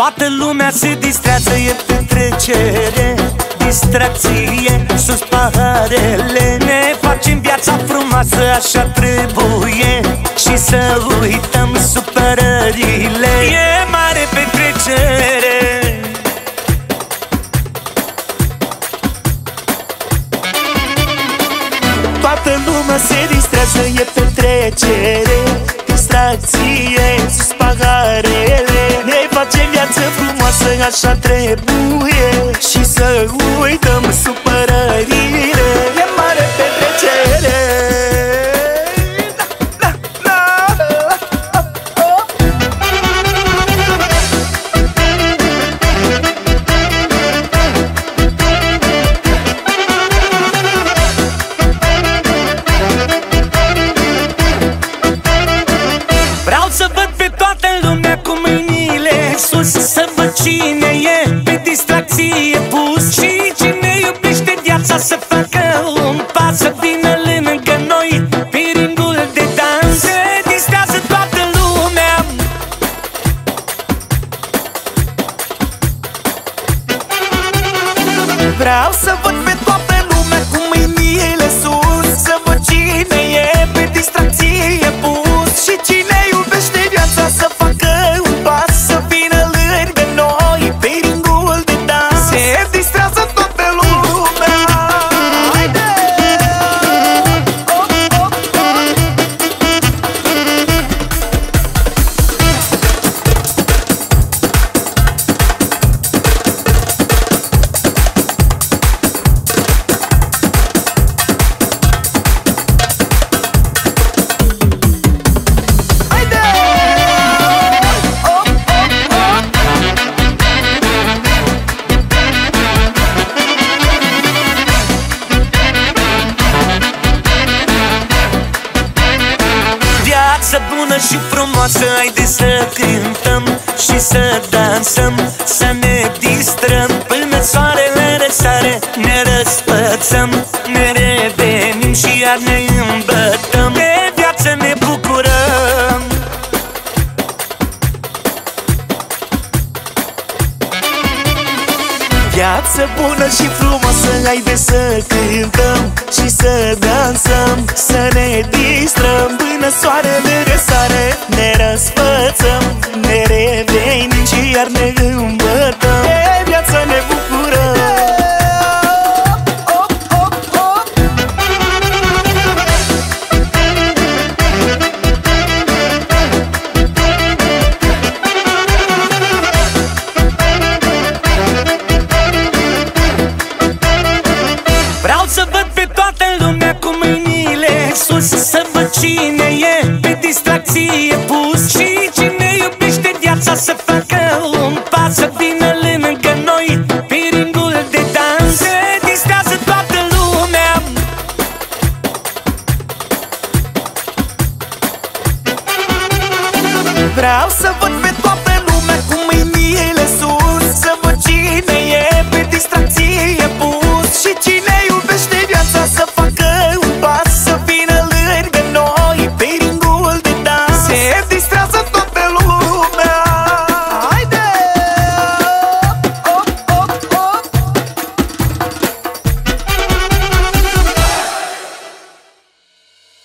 Toată lumea se distrează, e petrecere Distracție, sus paharele. Ne facem viața frumoasă, așa trebuie. Și să uităm supărările. E mare petrecere Toată lumea se distrează, e petrecere Distracție, sus paharele Ne facem viață frumoasă, așa trebuie. Și să uităm supărările. E mare petrecere Vreau să văd pe toată lumea cu mâinile Viață bună și frumoasă Haide să cântăm și să dansăm Să ne distrăm. Până soarele răsare Ne răspățăm Ne revenim și iar ne îmbătăm. De viață ne bucurăm. Viață bună și frumoasă Haide să cântăm și să dansăm Să ne distrăm. Până soarele cine e pe distracție pus Și cine iubește viața să facă un pas Să vină lângă noi pe ringul de dans. Se distrează toată lumea. Vreau să văd